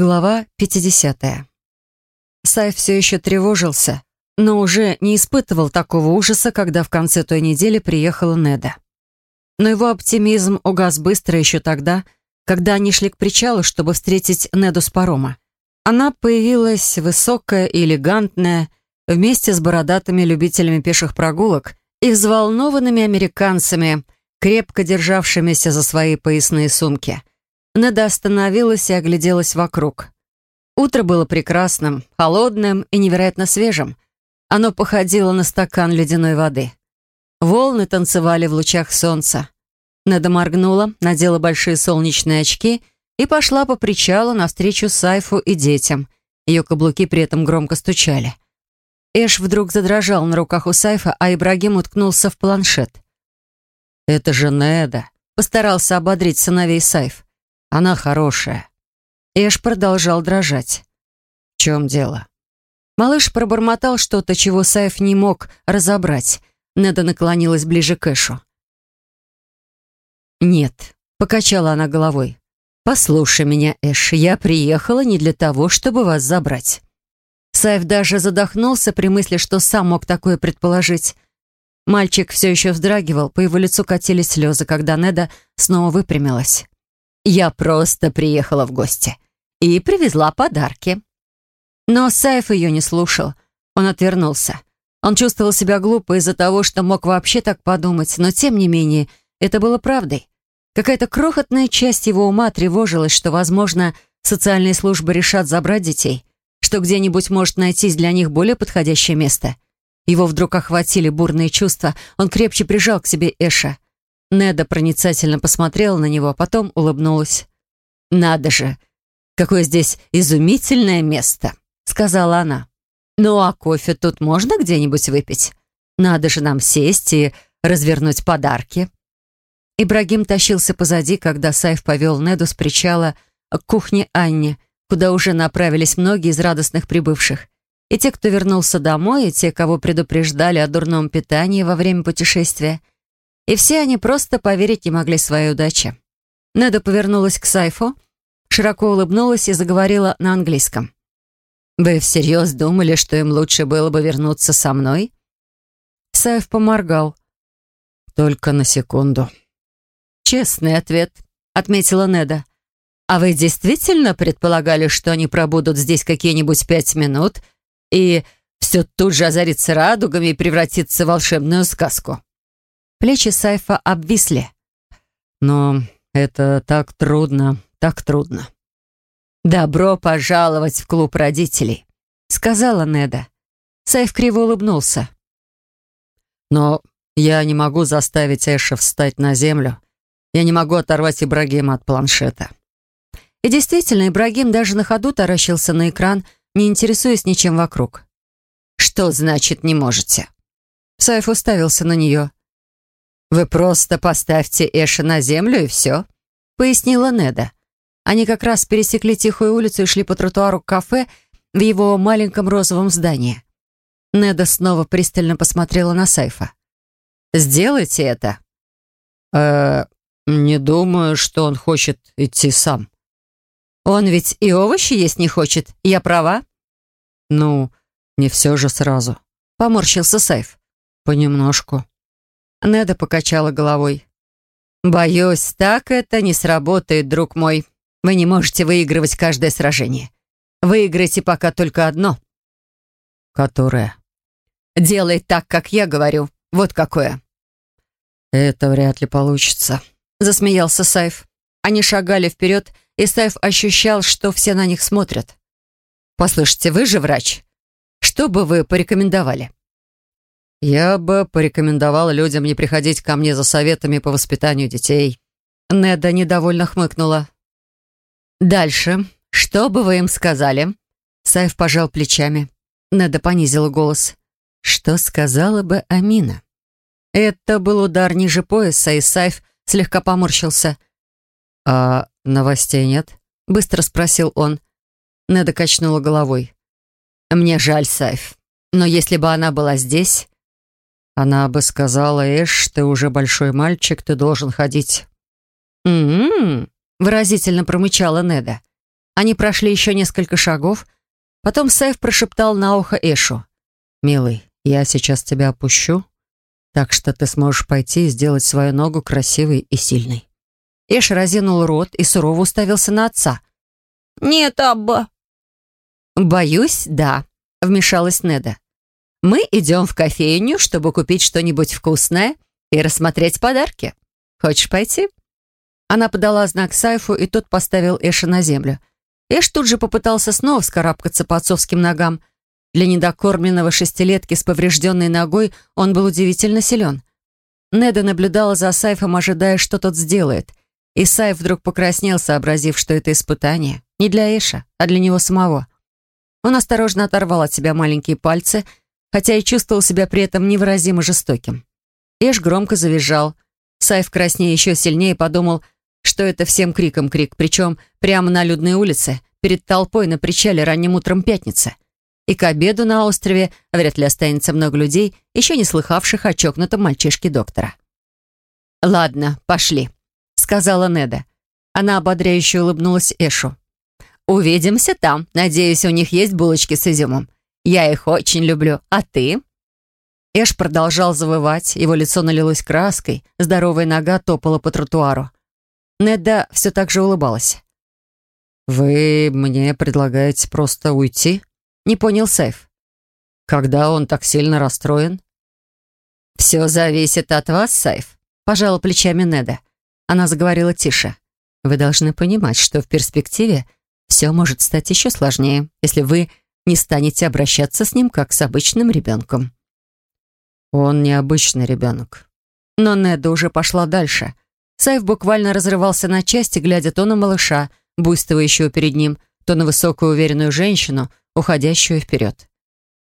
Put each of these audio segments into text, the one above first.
Глава 50. Сайф все еще тревожился, но уже не испытывал такого ужаса, когда в конце той недели приехала Неда. Но его оптимизм угас быстро еще тогда, когда они шли к причалу, чтобы встретить Неду с парома. Она появилась высокая и элегантная, вместе с бородатыми любителями пеших прогулок и взволнованными американцами, крепко державшимися за свои поясные сумки. Неда остановилась и огляделась вокруг. Утро было прекрасным, холодным и невероятно свежим. Оно походило на стакан ледяной воды. Волны танцевали в лучах солнца. Неда моргнула, надела большие солнечные очки и пошла по причалу навстречу Сайфу и детям. Ее каблуки при этом громко стучали. Эш вдруг задрожал на руках у Сайфа, а Ибрагим уткнулся в планшет. «Это же Неда», — постарался ободрить сыновей Сайф. Она хорошая». Эш продолжал дрожать. «В чем дело?» Малыш пробормотал что-то, чего Саев не мог разобрать. Неда наклонилась ближе к Эшу. «Нет», — покачала она головой. «Послушай меня, Эш, я приехала не для того, чтобы вас забрать». Саев даже задохнулся при мысли, что сам мог такое предположить. Мальчик все еще вздрагивал, по его лицу катились слезы, когда Неда снова выпрямилась. Я просто приехала в гости и привезла подарки. Но Саев ее не слушал. Он отвернулся. Он чувствовал себя глупо из-за того, что мог вообще так подумать, но тем не менее это было правдой. Какая-то крохотная часть его ума тревожилась, что, возможно, социальные службы решат забрать детей, что где-нибудь может найтись для них более подходящее место. Его вдруг охватили бурные чувства, он крепче прижал к себе Эша. Неда проницательно посмотрела на него, а потом улыбнулась. «Надо же! Какое здесь изумительное место!» — сказала она. «Ну а кофе тут можно где-нибудь выпить? Надо же нам сесть и развернуть подарки». Ибрагим тащился позади, когда Сайф повел Неду с причала к кухне Анне, куда уже направились многие из радостных прибывших. И те, кто вернулся домой, и те, кого предупреждали о дурном питании во время путешествия — и все они просто поверить не могли своей удаче. Неда повернулась к Сайфу, широко улыбнулась и заговорила на английском. «Вы всерьез думали, что им лучше было бы вернуться со мной?» Сайф поморгал. «Только на секунду». «Честный ответ», — отметила Неда. «А вы действительно предполагали, что они пробудут здесь какие-нибудь пять минут и все тут же озарится радугами и превратится в волшебную сказку?» Плечи Сайфа обвисли. «Но это так трудно, так трудно». «Добро пожаловать в клуб родителей», — сказала Неда. Сайф криво улыбнулся. «Но я не могу заставить Эша встать на землю. Я не могу оторвать Ибрагима от планшета». И действительно, Ибрагим даже на ходу таращился на экран, не интересуясь ничем вокруг. «Что значит «не можете»?» Сайф уставился на нее. «Вы просто поставьте Эша на землю, и все», — пояснила Неда. Они как раз пересекли тихую улицу и шли по тротуару к кафе в его маленьком розовом здании. Неда снова пристально посмотрела на Сайфа. «Сделайте это». «Э, не думаю, что он хочет идти сам». «Он ведь и овощи есть не хочет, я права?» «Ну, не все же сразу», — поморщился Сайф. «Понемножку». Неда покачала головой. «Боюсь, так это не сработает, друг мой. Вы не можете выигрывать каждое сражение. Выиграйте пока только одно». «Которое?» «Делай так, как я говорю. Вот какое». «Это вряд ли получится», — засмеялся Сайф. Они шагали вперед, и Сайф ощущал, что все на них смотрят. «Послушайте, вы же врач. Что бы вы порекомендовали?» «Я бы порекомендовала людям не приходить ко мне за советами по воспитанию детей». Неда недовольно хмыкнула. «Дальше. Что бы вы им сказали?» Сайф пожал плечами. Неда понизила голос. «Что сказала бы Амина?» Это был удар ниже пояса, и Сайф слегка поморщился. «А новостей нет?» — быстро спросил он. Неда качнула головой. «Мне жаль, Сайф, но если бы она была здесь, она бы сказала, «Эш, ты уже большой мальчик, ты должен ходить». «М-м-м», выразительно промычала Неда. Они прошли еще несколько шагов, потом Сайф прошептал на ухо Эшу. «Милый, я сейчас тебя опущу, так что ты сможешь пойти и сделать свою ногу красивой и сильной». Эш разинул рот и сурово уставился на отца. «Нет, Абба». «Боюсь, да», — вмешалась Неда. «Мы идем в кофейню, чтобы купить что-нибудь вкусное и рассмотреть подарки. Хочешь пойти?» Она подала знак Сайфу, и тот поставил Эша на землю. Эш тут же попытался снова вскарабкаться по отцовским ногам. Для недокормленного шестилетки с поврежденной ногой он был удивительно силен. Неда наблюдала за Сайфом, ожидая, что тот сделает. И Сайф вдруг покраснел, сообразив, что это испытание. Не для Эша, а для него самого. Он осторожно оторвал от себя маленькие пальцы, хотя и чувствовал себя при этом невыразимо жестоким. Эш громко завизжал. Сайф краснее еще сильнее подумал, что это всем криком крик, причем прямо на людной улице, перед толпой на причале ранним утром пятницы. И к обеду на острове вряд ли останется много людей, еще не слыхавших о чокнутом мальчишке доктора. «Ладно, пошли», — сказала Неда. Она ободряюще улыбнулась Эшу. «Увидимся там. Надеюсь, у них есть булочки с изюмом. Я их очень люблю. А ты?» Эш продолжал завывать, его лицо налилось краской, здоровая нога топала по тротуару. Неда все так же улыбалась. «Вы мне предлагаете просто уйти?» Не понял Сейф. «Когда он так сильно расстроен?» «Все зависит от вас, Сайф», — пожала плечами Неда. Она заговорила тише. «Вы должны понимать, что в перспективе все может стать еще сложнее, если вы не станете обращаться с ним как с обычным ребенком». «Он не обычный ребенок». Но Неда уже пошла дальше. Сайф буквально разрывался на части, глядя то на малыша, буйствующего перед ним, то на высокую уверенную женщину, уходящую вперед.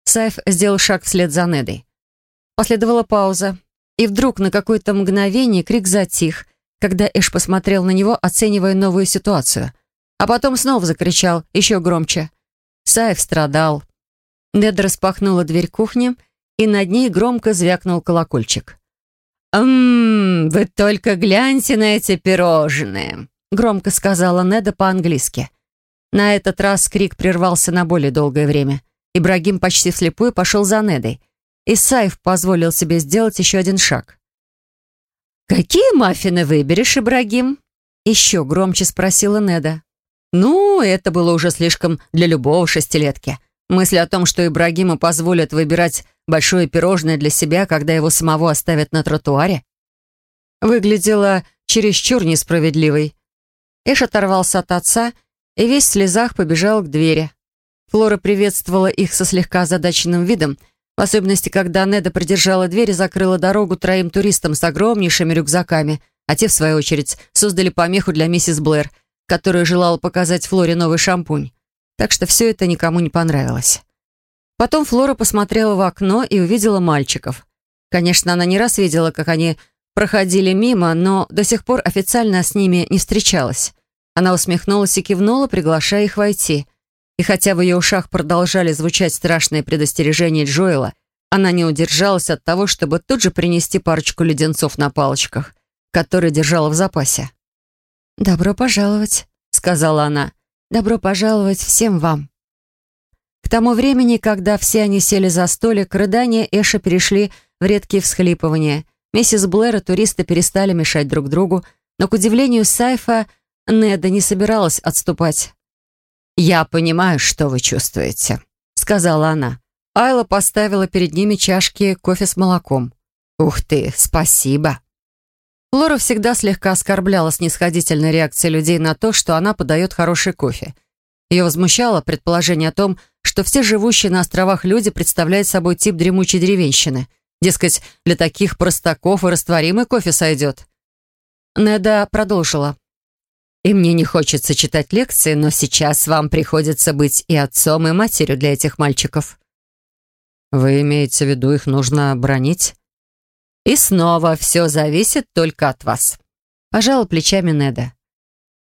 Сайф сделал шаг вслед за Недой. Последовала пауза, и вдруг на какое-то мгновение крик затих, когда Эш посмотрел на него, оценивая новую ситуацию — а потом снова закричал, еще громче. Саев страдал. Неда распахнула дверь кухни, и над ней громко звякнул колокольчик. «Ммм, вы только гляньте на эти пирожные», — громко сказала Неда по-английски. На этот раз крик прервался на более долгое время. Ибрагим почти вслепую пошел за Недой. И Саев позволил себе сделать еще один шаг. «Какие маффины выберешь, Ибрагим?» Еще громче спросила Неда. Ну, это было уже слишком для любого шестилетки. Мысль о том, что Ибрагиму позволят выбирать большое пирожное для себя, когда его самого оставят на тротуаре, выглядела чересчур несправедливой. Эш оторвался от отца и весь в слезах побежал к двери. Флора приветствовала их со слегка озадаченным видом, в особенности, когда Неда придержала дверь и закрыла дорогу троим туристам с огромнейшими рюкзаками, а те, в свою очередь, создали помеху для миссис Блэр — которая желала показать Флоре новый шампунь. Так что все это никому не понравилось. Потом Флора посмотрела в окно и увидела мальчиков. Конечно, она не раз видела, как они проходили мимо, но до сих пор официально с ними не встречалась. Она усмехнулась и кивнула, приглашая их войти. И хотя в ее ушах продолжали звучать страшные предостережения Джоэла, она не удержалась от того, чтобы тут же принести парочку леденцов на палочках, которые держала в запасе. «Добро пожаловать», — сказала она. «Добро пожаловать всем вам». К тому времени, когда все они сели за столик, рыдания Эша перешли в редкие всхлипывания. Миссис Блэр и туристы перестали мешать друг другу, но, к удивлению Сайфа, Неда не собиралась отступать. «Я понимаю, что вы чувствуете», — сказала она. Айла поставила перед ними чашки кофе с молоком. «Ух ты, спасибо!» Лора всегда слегка оскорбляла снисходительной реакцией людей на то, что она подает хороший кофе. Ее возмущало предположение о том, что все живущие на островах люди представляют собой тип дремучей деревенщины. Дескать, для таких простаков и растворимый кофе сойдет. Неда продолжила. «И мне не хочется читать лекции, но сейчас вам приходится быть и отцом, и матерью для этих мальчиков». «Вы имеете в виду, их нужно бронить?» И снова все зависит только от вас. Пожала плечами Неда.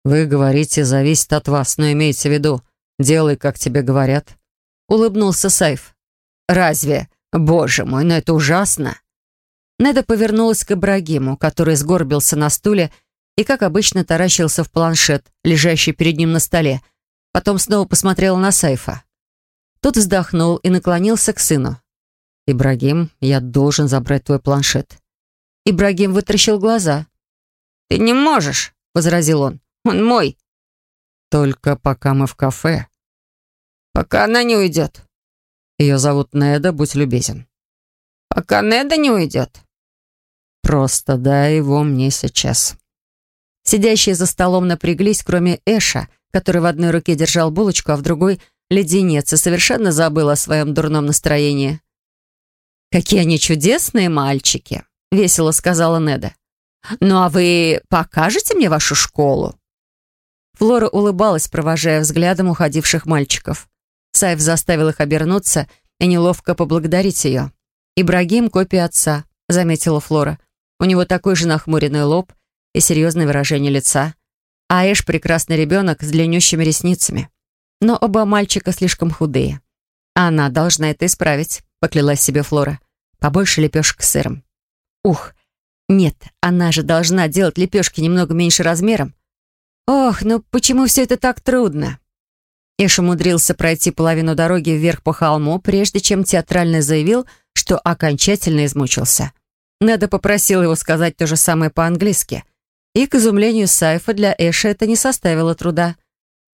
Вы говорите, зависит от вас, но имейте в виду, делай, как тебе говорят. Улыбнулся Сайф. Разве? Боже мой, но это ужасно. Неда повернулась к Ибрагиму, который сгорбился на стуле и, как обычно, таращился в планшет, лежащий перед ним на столе. Потом снова посмотрела на Сайфа. Тот вздохнул и наклонился к сыну. «Ибрагим, я должен забрать твой планшет». Ибрагим вытращил глаза. «Ты не можешь», — возразил он. «Он мой». «Только пока мы в кафе». «Пока она не уйдет». «Ее зовут Неда, будь любезен». «Пока Неда не уйдет». «Просто дай его мне сейчас». Сидящие за столом напряглись, кроме Эша, который в одной руке держал булочку, а в другой — леденец, и совершенно забыл о своем дурном настроении. «Какие они чудесные мальчики!» — весело сказала Неда. «Ну а вы покажете мне вашу школу?» Флора улыбалась, провожая взглядом уходивших мальчиков. Сайф заставил их обернуться и неловко поблагодарить ее. «Ибрагим — копия отца», — заметила Флора. «У него такой же нахмуренный лоб — и серьезное выражение лица. А Эш — прекрасный ребенок с длиннющими ресницами. Но оба мальчика слишком худые. Она должна это исправить, поклялась себе Флора. Побольше лепешек с сыром. Ух, нет, она же должна делать лепешки немного меньше размером. Ох, ну почему все это так трудно? Эш умудрился пройти половину дороги вверх по холму, прежде чем театрально заявил, что окончательно измучился. Неда попросила его сказать то же самое по-английски — и, к изумлению Сайфа, для Эша это не составило труда.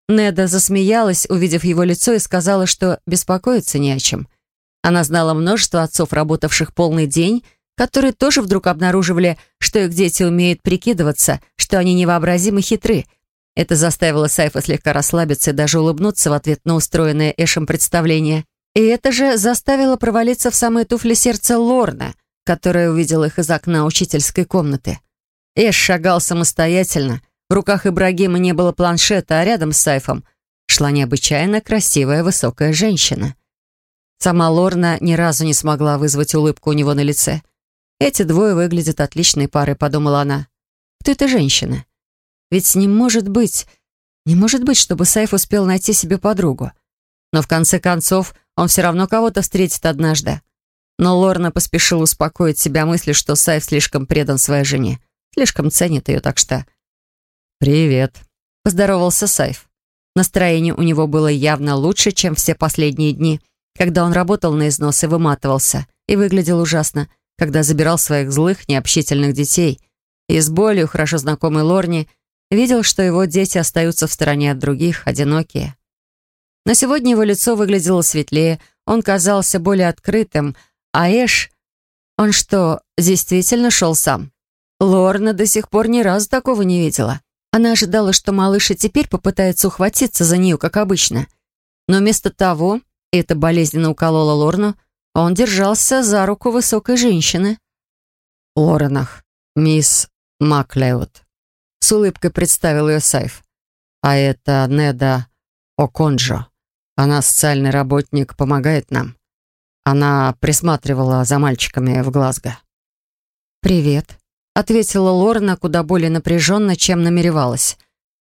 Неда засмеялась, увидев его лицо, и сказала, что беспокоиться не о чем. Она знала множество отцов, работавших полный день, которые тоже вдруг обнаруживали, что их дети умеют прикидываться, что они невообразимо хитры. Это заставило Сайфа слегка расслабиться и даже улыбнуться в ответ на устроенное Эшем представление. И это же заставило провалиться в самые туфли сердца Лорна, которая увидела их из окна учительской комнаты. Эш шагал самостоятельно. В руках Ибрагима не было планшета, а рядом с Сайфом шла необычайно красивая высокая женщина. Сама Лорна ни разу не смогла вызвать улыбку у него на лице. «Эти двое выглядят отличной парой», — подумала она. «Кто эта женщина? Ведь не может быть... Не может быть, чтобы Сайф успел найти себе подругу. Но в конце концов он все равно кого-то встретит однажды. Но Лорна поспешила успокоить себя мыслью, что Сайф слишком предан своей жене. Слишком ценит ее, так что... «Привет», — поздоровался Сайф. Настроение у него было явно лучше, чем все последние дни, когда он работал на износ и выматывался, и выглядел ужасно, когда забирал своих злых, необщительных детей, и с болью, хорошо знакомый Лорни, видел, что его дети остаются в стороне от других, одинокие. Но сегодня его лицо выглядело светлее, он казался более открытым, а Эш... Он что, действительно шел сам? Лорна до сих пор ни разу такого не видела. Она ожидала, что малыш и теперь попытается ухватиться за нее, как обычно. Но вместо того, это болезненно укололо Лорну, он держался за руку высокой женщины. «Лоренах, мисс Маклеод», — с улыбкой представил ее Сайф. «А это Неда Оконджо. Она социальный работник, помогает нам. Она присматривала за мальчиками в Глазго». «Привет», ответила Лорна куда более напряженно, чем намеревалась.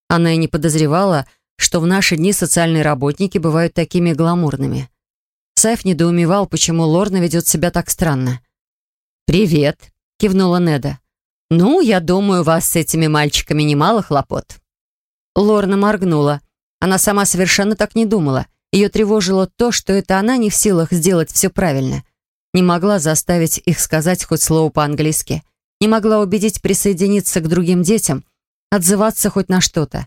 Она и не подозревала, что в наши дни социальные работники бывают такими гламурными. Сайф недоумевал, почему Лорна ведет себя так странно. «Привет», — кивнула Неда. «Ну, я думаю, у вас с этими мальчиками немало хлопот». Лорна моргнула. Она сама совершенно так не думала. Ее тревожило то, что это она не в силах сделать все правильно. Не могла заставить их сказать хоть слово по-английски не могла убедить присоединиться к другим детям, отзываться хоть на что-то.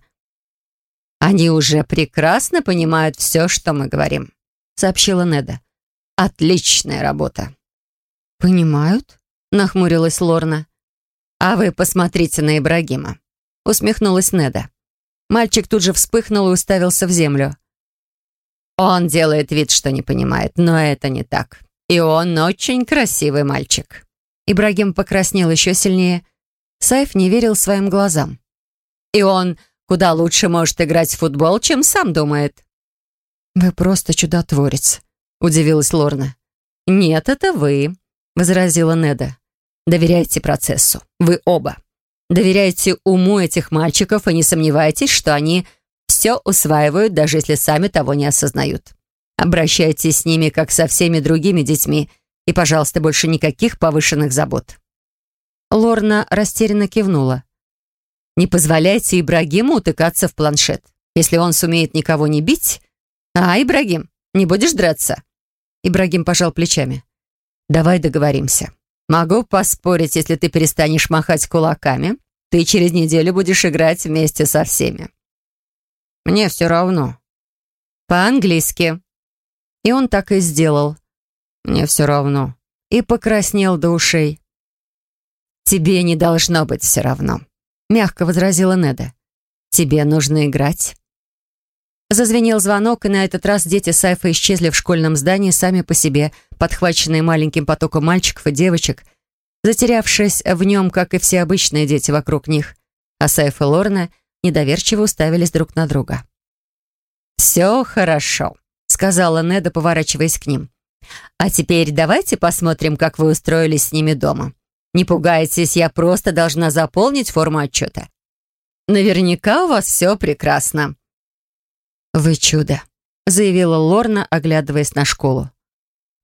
«Они уже прекрасно понимают все, что мы говорим», — сообщила Неда. «Отличная работа». «Понимают?» — нахмурилась Лорна. «А вы посмотрите на Ибрагима», — усмехнулась Неда. Мальчик тут же вспыхнул и уставился в землю. «Он делает вид, что не понимает, но это не так. И он очень красивый мальчик». Ибрагим покраснел еще сильнее. Сайф не верил своим глазам. «И он куда лучше может играть в футбол, чем сам думает». «Вы просто чудотворец», — удивилась Лорна. «Нет, это вы», — возразила Неда. «Доверяйте процессу. Вы оба. Доверяйте уму этих мальчиков и не сомневайтесь, что они все усваивают, даже если сами того не осознают. Обращайтесь с ними, как со всеми другими детьми, и, пожалуйста, больше никаких повышенных забот». Лорна растерянно кивнула. «Не позволяйте Ибрагиму утыкаться в планшет. Если он сумеет никого не бить... А, Ибрагим, не будешь драться?» Ибрагим пожал плечами. «Давай договоримся. Могу поспорить, если ты перестанешь махать кулаками, ты через неделю будешь играть вместе со всеми». «Мне все равно». «По-английски». И он так и сделал. «Мне все равно». И покраснел до ушей. «Тебе не должно быть все равно», — мягко возразила Неда. «Тебе нужно играть». Зазвенел звонок, и на этот раз дети Сайфа исчезли в школьном здании сами по себе, подхваченные маленьким потоком мальчиков и девочек, затерявшись в нем, как и все обычные дети вокруг них. А Сайф и Лорна недоверчиво уставились друг на друга. «Все хорошо», — сказала Неда, поворачиваясь к ним. «А теперь давайте посмотрим, как вы устроились с ними дома. Не пугайтесь, я просто должна заполнить форму отчета. Наверняка у вас все прекрасно». «Вы чудо», — заявила Лорна, оглядываясь на школу.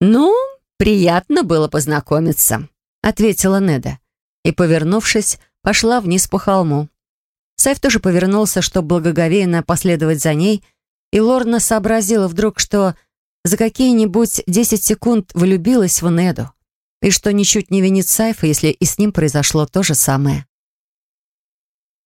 «Ну, приятно было познакомиться», — ответила Неда. И, повернувшись, пошла вниз по холму. Сайф тоже повернулся, чтобы благоговейно последовать за ней, и Лорна сообразила вдруг, что за какие-нибудь десять секунд влюбилась в Неду, и что ничуть не винит Сайфа, если и с ним произошло то же самое.